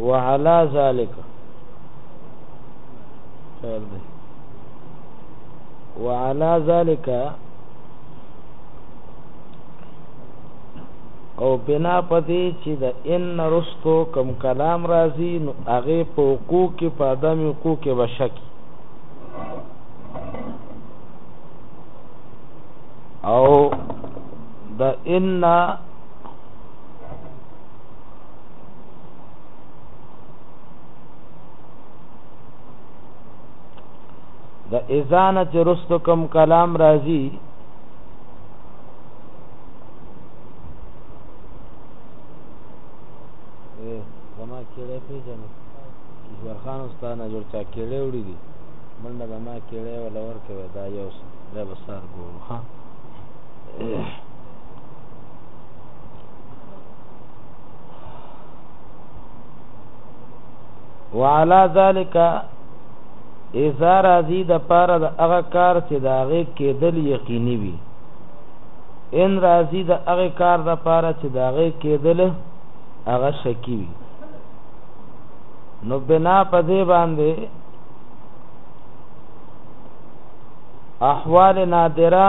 وعلى ذلك خير دی وعلى ذلك او بنا پدې چې د ان رستو کم کلام راځي نو هغه په حقوق کې په ادم حقوق کې بشکی او د ان د اذان چې رستو کم کلام راځي زما کېړې پیژنې کیشور خان استاد نه جوړ چا کېړې وړي دي منډه به ما کېړې ولا ورکه دا یو څه دا بسار ګورو ها وعلى ذلك اذا راضي د پاره د هغه کار چې د هغه کېدل یقیني وي ان راضي د هغه کار د پاره چې د هغه کېدل هغه شکی وي نو بنا په دې باندې احوال نادره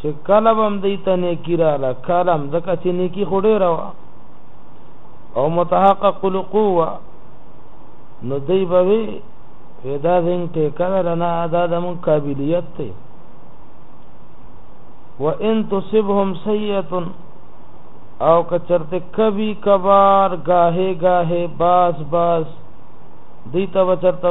چې کله هم دې ته نیکی را لا کلم ځکه چې نیکی خو ډیره وا او متحقق القوه نو دی به وی پیدا زین ټیکا لنا ادا د مون قابلیت ته وان تصبهم سیئه او کچرته کبھی کبار گاہے گاہے باس باس دیتا بچرتا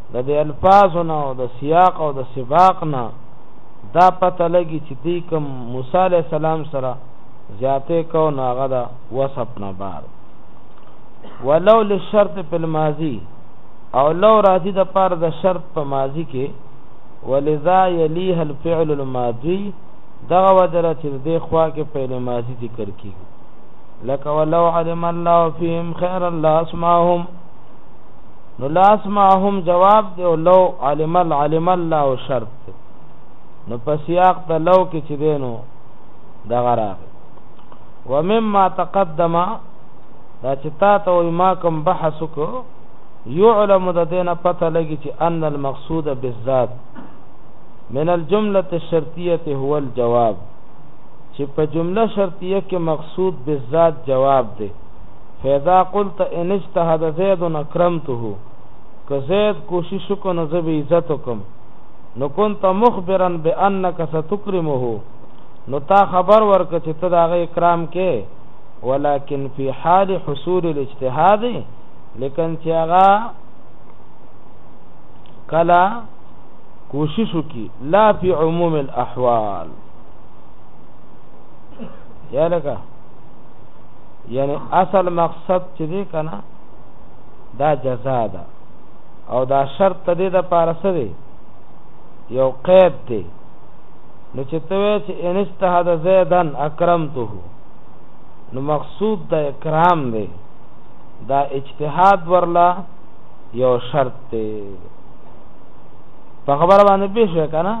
د دې الفاظو نه او د سیاق او د سباق نه دا پته لګي چې دی کوم موسی علی السلام سره زیاته کو نه هغه دا وسب نه بار ولو للشرط په الماضي او لو راضی د پار د شرط په ماضی کې ولذا یلیه الفعل الماضی دغه وجره چې د خوا کې فعل ماضی ذکر کیږي لك ولو علم الله فيهم خيرا لاسمعهم نو لاس ما هم جواب دی او لو علم العلم الله او شرط دی نو په سیاق ته لو کې چې دینو دغه راغی ومما تقدم دا چې تا ته وي ما کوم بحث کو يعلم د دینه پته لګي چې ان المقصود بالذات من الجمله الشرطيه هو الجواب چې په جمله شرطيه کې مقصود بالذات جواب دی فاذا قلت ان اجتهد زید اکرمته که زید کوشش وکړو نو زه به عزت وکم نو كنت مخبرا بانك ستكرمه نو تا خبر ورک چې ته دا غي اکرام کې ولكن في حال حصول الاجتهاد لیکن چې هغه کلا کوشش وکي لا في عموم الاحوال یا لکه یعنی اصل مقصد چې دی کنه دا جزا ده او دا شرط ته دی د پاره سره یو قید دی نو چې ته وې چې ان استهد زیدن اکرمته نو مقصود د اکرام دی دا اجتهاد ورلا یو شرط دی په خبره باندې پیښه کنه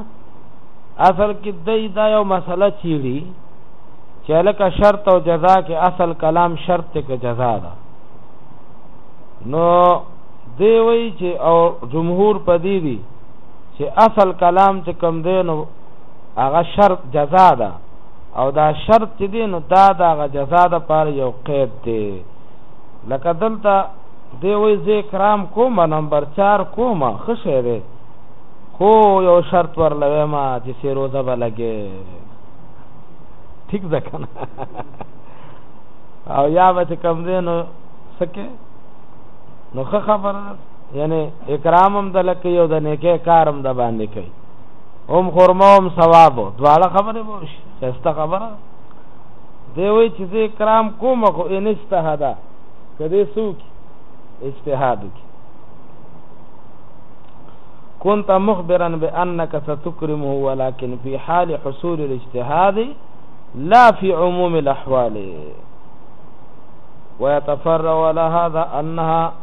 اصل کې دای دا یو مسله چیړي چې لکه شرط او جزا کې اصل کلام شرط ته کې جزا ده نو دی وی چې او جمهور پدې دي چې اصل کلام چې کم دی نو هغه شرط جزا ده او دا شرط چې دی نو دا د هغه جزا ده پر یو قید دی لکه دلته دی وی زه کرام کوم نمبر 4 کوم خشه دی خو یو شرط ورلوي ما چې روزه بلګي ټیک ده کنه او یا به چې کم دی نو سکه نو ښه خبره یعنی اکرام هم د لکه یو د نیکه کار هم د باندې کوي هم خورما هم ثواب دواړه خبره وو شسته خبره دی وای چې زه اکرام کوم خو ان اجتهاده کدی سوک اجتهاد کی کونت مخبرا بانک ستکرمه ولکن فی حال حصول الاجتهاد لا فی عموم الاحوال ويتفرع على هذا انها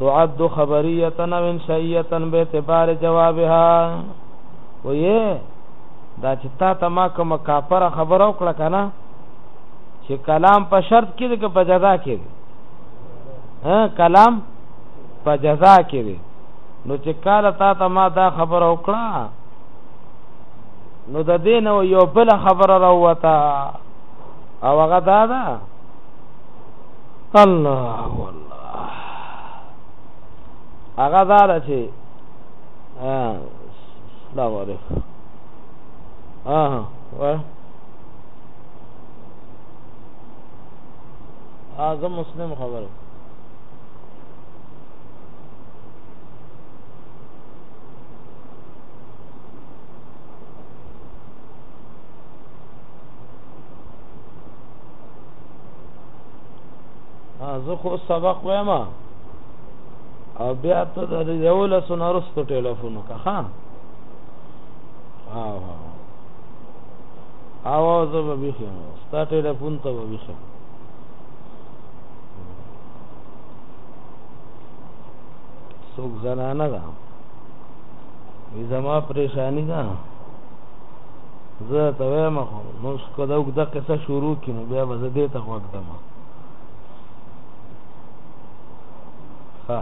تعد خبريه او انشائيه به اعتبار جوابها وې دا چې تا ته ما کوم کاپره خبر او کړه کنه چې کلام په شرط کې دی که په جزا کې دی ها کلام په جزا کې دی نو چې کاله تا ته ما دا خبره وکړه نو د دې نو یو بل خبره راوته او هغه دا ده الله والله هغه دا ده چې السلام علیکم اه واه اعظم مسلم خبره زه خو سبق وایم او بیا ته د یو لسو نرستو ټلیفون وکړه ها او او او زه به بخیم ستا ټلیفون ته به بخیم څوک زنانه ده وی زما پریشانی ده زه ته وایم خو نو څکه دا وګدا قصه شروع کینو بیا به زه دې ته وګدم ها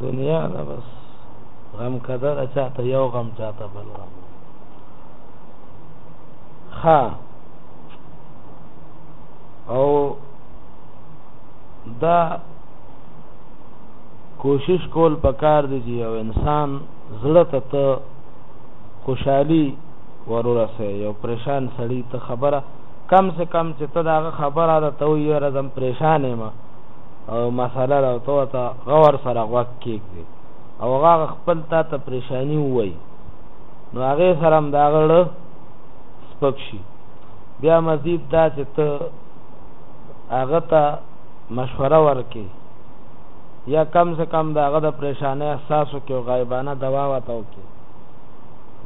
دنیا نه بس غم کده چاته یو غم چاته بل غم ها او دا کوشش کول پکار دی چې یو انسان زړه ته ته خوشحالي ورورسه یو پریشان سړی ته خبره کم سے کم چې ته دا خبره ده ته یې رزم پریشان ما او مساله را تو ته غور سره غوږ کېږي او هغه خپل تا ته پریشانی وای نو هغه سره هم دا غړ سپک شي بیا مزید دا چې ته هغه ته مشوره ورکې یا کم سے کم دا هغه د پریشانه احساسو کې او غایبانه دوا وته وکې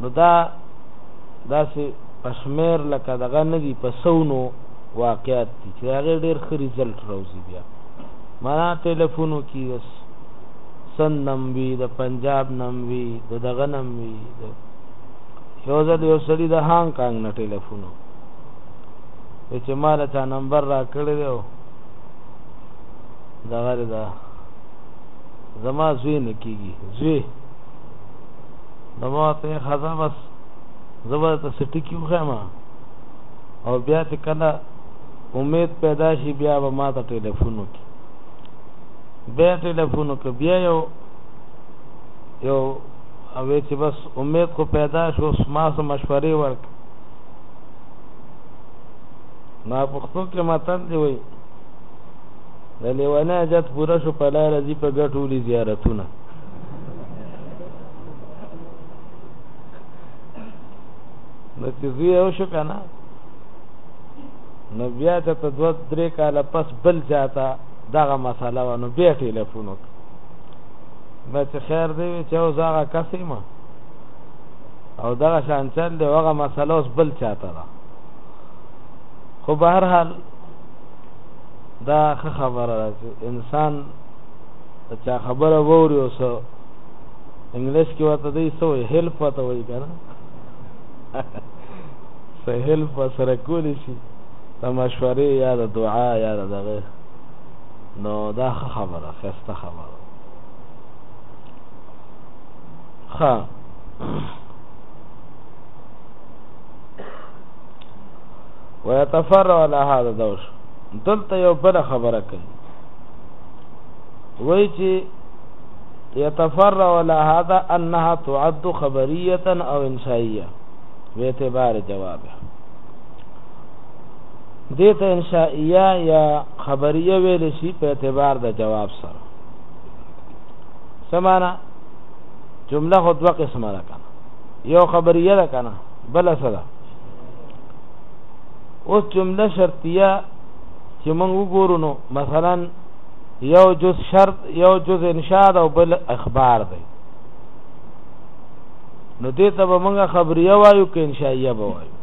نو دا داسې پشمیر لکه دغه نه دی په سونو واقعات دي چې هغه ډیر ښه رزلټ راوځي بیا مانا ټلیفونو کې اوس سن نم وی د پنجاب نم وی د دغه نم وی یو ځل یو سړي د هانګ کانګ نه ټیلیفون وکړ چې ما له چا نمبر راکړی دی او دغه دی ده زما زوی نه کېږي زوی نو ما ورته ویل ښځه بس زه به درته څه ټکي وښیم او بیا چې کله امید پیدا شي بیا به ما ته ټیلیفون وکړي بیا ټیلیفون وکړ بیا یو یو اوې چې بس امید خو پیدا شو اوس ما څه مشورې ورکړه ما پښتو کې متل دی وایي د لیوانه حاجت پوره شو په لاره ځي په ګټو لي زیارتونه نو چې زوی یو شو که نه نو بیا چې ته دوه درې کاله پس بل چاته دغه مسله وه نو بیا ټیلیفون وکړه بیا چې خیر دی وي چې اوس هغه کس یم او دغه شان چل دی هغه مسله اوس بل چاته ده خو به هر حال دا ښه خبره ده چې انسان د چا خبره ووري او څه انګلیش کې ورته دی څه وایي هیلپ ورته وایي که نه څه هیلپ ورسره کولی شي د مشورې یا د دعا یا د دغه نو دا ښه خبره ښایسته خبره خا ويتفرع على هذا دوش دلته یو بل خبره کوي وای چې يتفرع على هذا انها تعد خبريه او انشائيه باعتبار جوابه دیتا انشائیه یا خبریه ویل شي په اعتبار د جواب سره سمانا جمله خو دوه قسمه ده کنه یو خبریه ده کنه بل څه ده اوس جمله شرطیه چې موږ وګورو نو مثلا یو جز شرط یو جز انشاء او بل اخبار دی نو دې ته به موږ خبریه وایو که انشائیه به وایو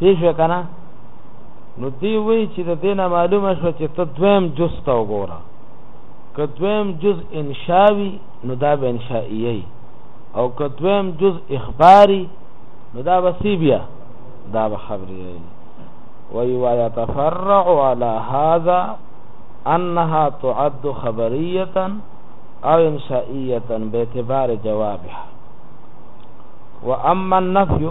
پیښه کنه نو دی وایي چې د دې نه معلومه شوه چې ته دویم جز ته وګوره که دویم جز انشا وي نو دا به انشائیه او که دویم جز اخباري نو دا به سی بیا دا به خبرې وایي ویتفرع علی هذا انها تعد خبریه او انشائیه باعتبار جوابها واما النفي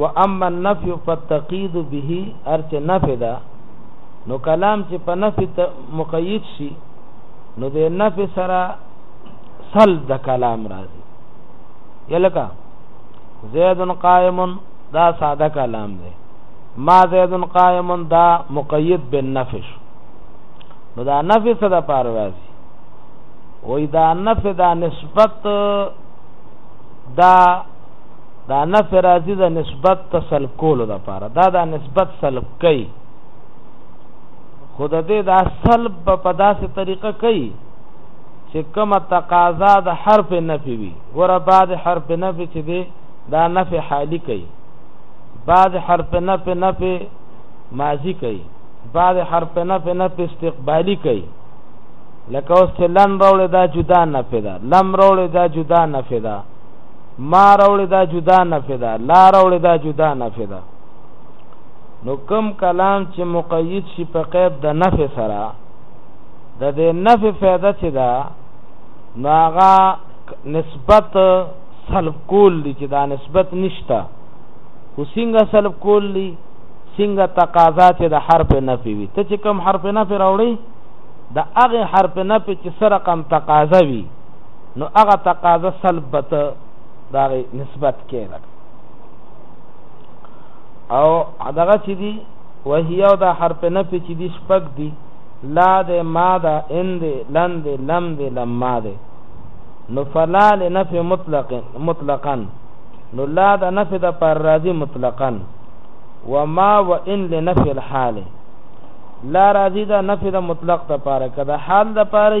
و اما النفي فالتقييد به ارچ نفي ده نو کلام چې په نفي مقید شي نو د نفي سره سل د کلام راځي یلکه زید قائم دا ساده کلام دی ما زید قائم دا مقید بالنفش نو دا نفی څه د پاره راځي وای دا نفی دا نسبت دا دا نفع راځي د نسبت ته سلب کولو لپاره دا دا نسبت سلب کوي خو د دې دا سلب په داسې طریقه کوي چې کومه تقاضا د حرف نفي وي ګوره بعد حرف نفي چې دی دا نفي حالي کوي بعد حرف نفي نفي ماضي کوي بعد حرف نفي نفي استقبالي کوي لکه اوس چې لن راوړې دا جدا نفي ده لم راوړې دا جدا نفي ده ما راوړی دا جدا نفی ده لا راوړی دا جدا نفی ده نو کم کلام چې مقید شي په قید د نفی سره د دې نفی فایده چې ده نو هغه نسبت سلب کول دي چې دا نسبت نشته خو څنګه سلب کول دي څنګه تقاضا چې د حرف نفی وي ته چې کم حرف نفی راوړي د هغه حرف نفی چې سره کم تقاضا وي نو هغه تقاضا سلب به ته د هغې نسبت کې لکه او دغه چې دي وهي او دا حرف نفي چې دي شپږ دي لا د ما دا ان دی لن دی لم دی لما دی نو فلا لنفي مطلق مطلقا نو لا د نفي د پر راضي مطلقا وما وان لنفي الحال لا راضي د نفي د مطلق د پاره کده حال د پاره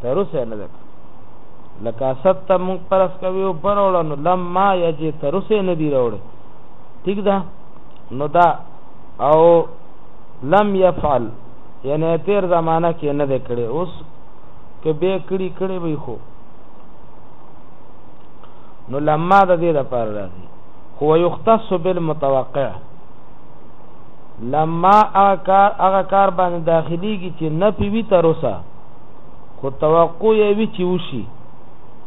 تر اوسه یې نه دی کړی. لکه اسد ته موږ فرض کوي او بروړه نو لما یجې تر اوسه نه دی راوړی ټیک ده نو دا او لم يفعل یعنی تیر زمانہ کې نه دی کړی اوس که به کړی کړی وي خو نو لما د دې لپاره راځي هو یختص بالمتوقع لما اکار هغه کار باندې داخليږي چې نه پیوي تر اوسه خو توقع یې وی چې وشي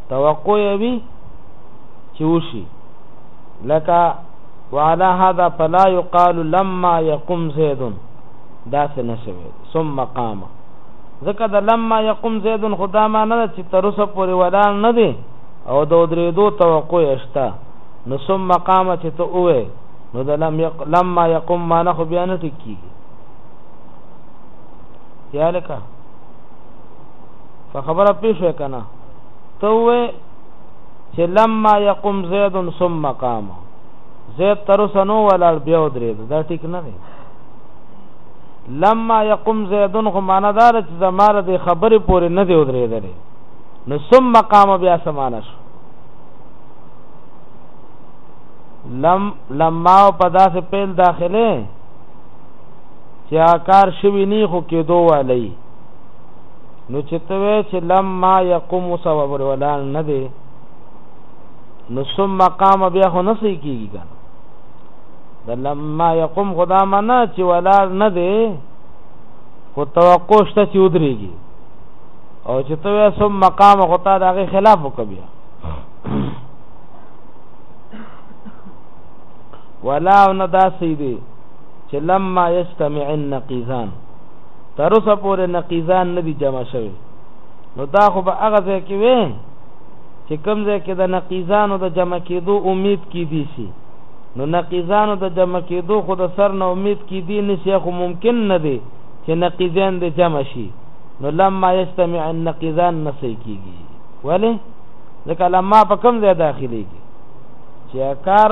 توقع یې وی چې وشي لکه وعلى هذا فلا يقال لما يقوم زيد دا څه نشوي ثم قام ځکه د لما يقوم زيد خدا ما نه چې تر اوسه پورې ولا نه دي او د درې دو توقع اشته نو ثم قام چې ته اوه نو د لم يق... لما يقوم ما نه خو بیا نه ټکی یاله کا په خبره پیښه کنه ته وې چې لما يقوم زيد ثم قام زيد تر سنو ولړ بیا درې دا ټیک نه دی لما يقوم زيد خو معنا دار چې زماره د خبرې پورې نه دی درې درې نو ثم قام بیا سمانه شو لم لما او پدا سے پیل داخله چې آکار شوی نی خو کېدو والی نو چې ته وې چې لم ما يقوم سبب ولان نه دی نو ثم قام بیا خو نه سې کیږي کنه د لما يقوم خدا منا چې ولا نه دی خو توقع شته چې ودرېږي او چې ته وې ثم قام خو تا دغه خلاف وکبیا ولا نه دا سې دی چې لما یجتمع النقیزان تر اوسه پورې نقیزان نه دي جمع شوي نو دا خو به هغه ځای کې وي چې کوم ځای کې د نقیزانو د جمع کېدو امید کې دي شي نو نقیزانو د جمع کېدو خو د سر نه امید کې دي نشي خو ممکن نه دي چې نقیزان د جمع شي نو لما یجتمع النقیزان نسې کېږي ولی ځکه لما په کوم ځای داخليږي چې کار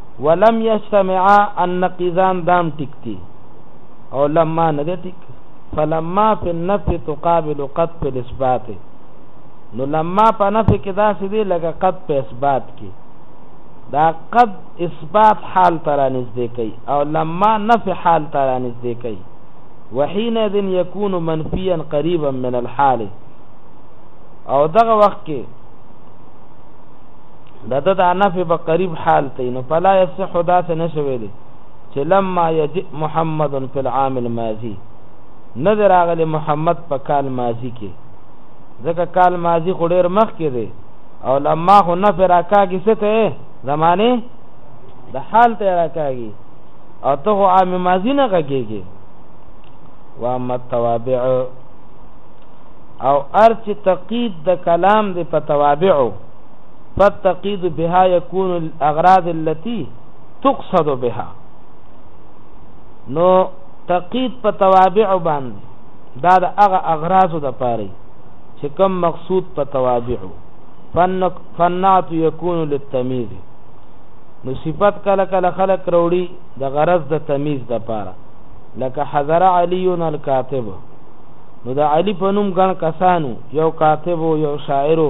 ولم یجتمعا ان نقیزان دام ټیک دی او لما نه دی ټیک فلما فی النفی تقابل قد فی الاثبات نو لما په نفی کې داسې دی لکه قد په اثبات کې دا قد اثبات حال ترا نږدې کوي او لما نفی حال ترا نږدې کوي وحينئذ يكون منفيا قريبا من الحال او دغه وخت کې د ده دا نفی به قریب حال ته نو فلا یصح داسې نه شوی دی چې لما یجئ محمد فی العام الماضی نه دی راغلی محمد په کال ماضی کې ځکه کال ماضی خو ډېر مخکې دی او لما خو نفی راکاږي څه ته زمانه د حال ته راکاږي او ته خو عام ماضی نه غږېږي واما التوابع او ارچ تقید د کلام د په توابعو فالتقيد بها يكون الاغراض التي تقصد بها نو تقید په توابع باندې دا د هغه اغراض د پاره چې کم مقصود په توابع فنعت یکون للتمیز نو صفت کله کله خلق روړي د غرض د تمیز د پاره لکه حضر علی الکاتب نو د علی په نوم ګڼ کسانو یو کاتب یو شاعرو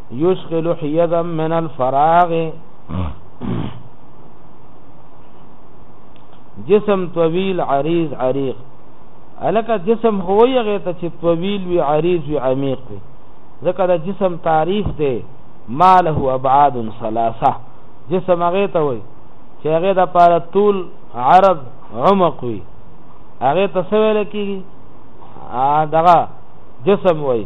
یشغل حیضا من الفراغ جسم طویل عریض عریق الکه جسم هو یغه ته چې طویل وی عریض وی عمیق وی ځکه دا جسم تعریف دی ماله ابعاد ثلاثه جسم هغه ته وای چې هغه د پاره طول عرض عمق وی هغه ته څه ویل کیږي دغه جسم وای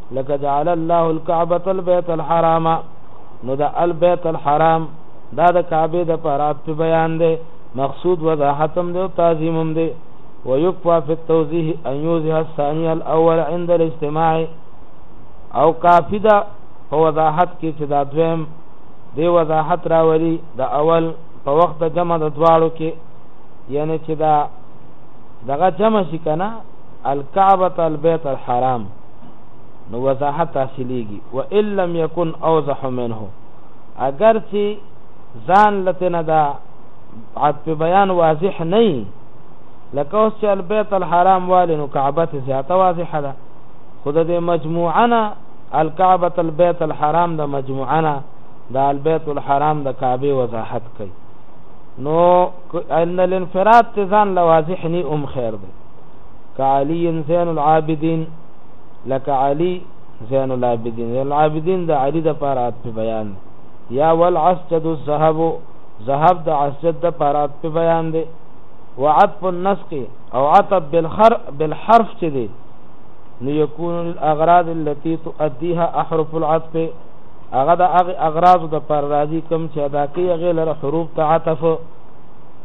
لکه جعل الله الكعبه البيت الحرام نو دا البيت الحرام دا د کعبه د پرات په بیان دی مقصود وضاحتم دی او تعظیمم دی ويكفى في التوضيح ان يوضح الثاني الاول عند الاجتماع او کافی دا په وضاحت کې چې دا دویم دی وضاحت راولي د اول په وخت د جمع د دواړو کې یعنی چې دا دغه جمع شي کنه الکعبه البیت الحرام نو وضاحت حاصلېږي و ان لم يكن اوضح منه اگر چې ځان لته نه دا عطف بیان واضح نه لکه اوس چې البيت الحرام والي نو کعبه ته زیاته واضحه ده خود دې مجموعنا الكعبه البيت الحرام د مجموعنا د البيت الحرام د کعبه وضاحت کوي نو ان الانفراد تزان لواضح ني ام خير ده كعلي زين العابدين لك علي زين العابدين زين العابدين د علي د پاره عطف بیان یا والعسجد الذهب ذهب د عسجد د پاره عطف بیان دی وعطف النسق او عطف بالخر بالحرف چې دی نو یکون الاغراض التي تؤديها احرف العطف هغه د اغراض د پر راضي کم چې ادا کوي غیر حروف تعطف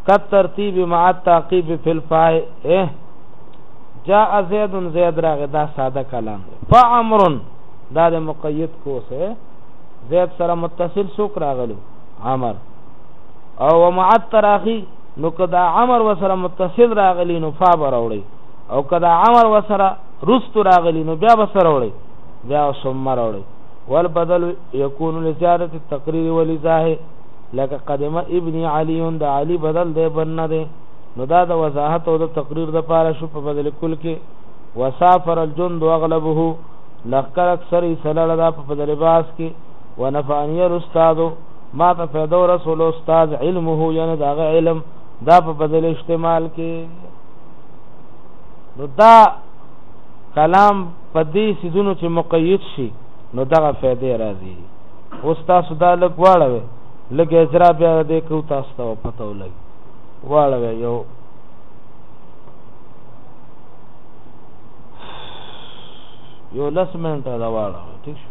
قد ترتیب مع التعقیب فی الفائے جاء زید زید راغه دا ساده کلام دی فعمر دا د مقید کوسه زید سره متصل سوک راغلو عمر او مع التراخی نو کدا عمر وسره متصل راغلی نو فا براوړي او کدا عمر وسره رست راغلی نو بیا بسره وړي بیا ثم راوړي والبدل يكون لزياده التقرير ولزاه لکه قدم ابن علی د علی بدل دی بن نه دی نو دا د وضاحت او د تقریر د پاره شو په بدل کل کې وسافر الجند اغلبه لخر اکثر سلړه دا په بدل باس کې ونفعنی الاستاذ ما ته فیدو رسول استاد علمه یعنی دا علم دا په بدل استعمال کې نو دا کلام په دې سيزونو چې مقید شي نو دغه فائدې راځي اوس تاسو دا لږ واړوي لږ اجرا بیا دې کو تاسو ته پته ولګي واړوي یو یو لس منټه دا واړوي ٹھیک شو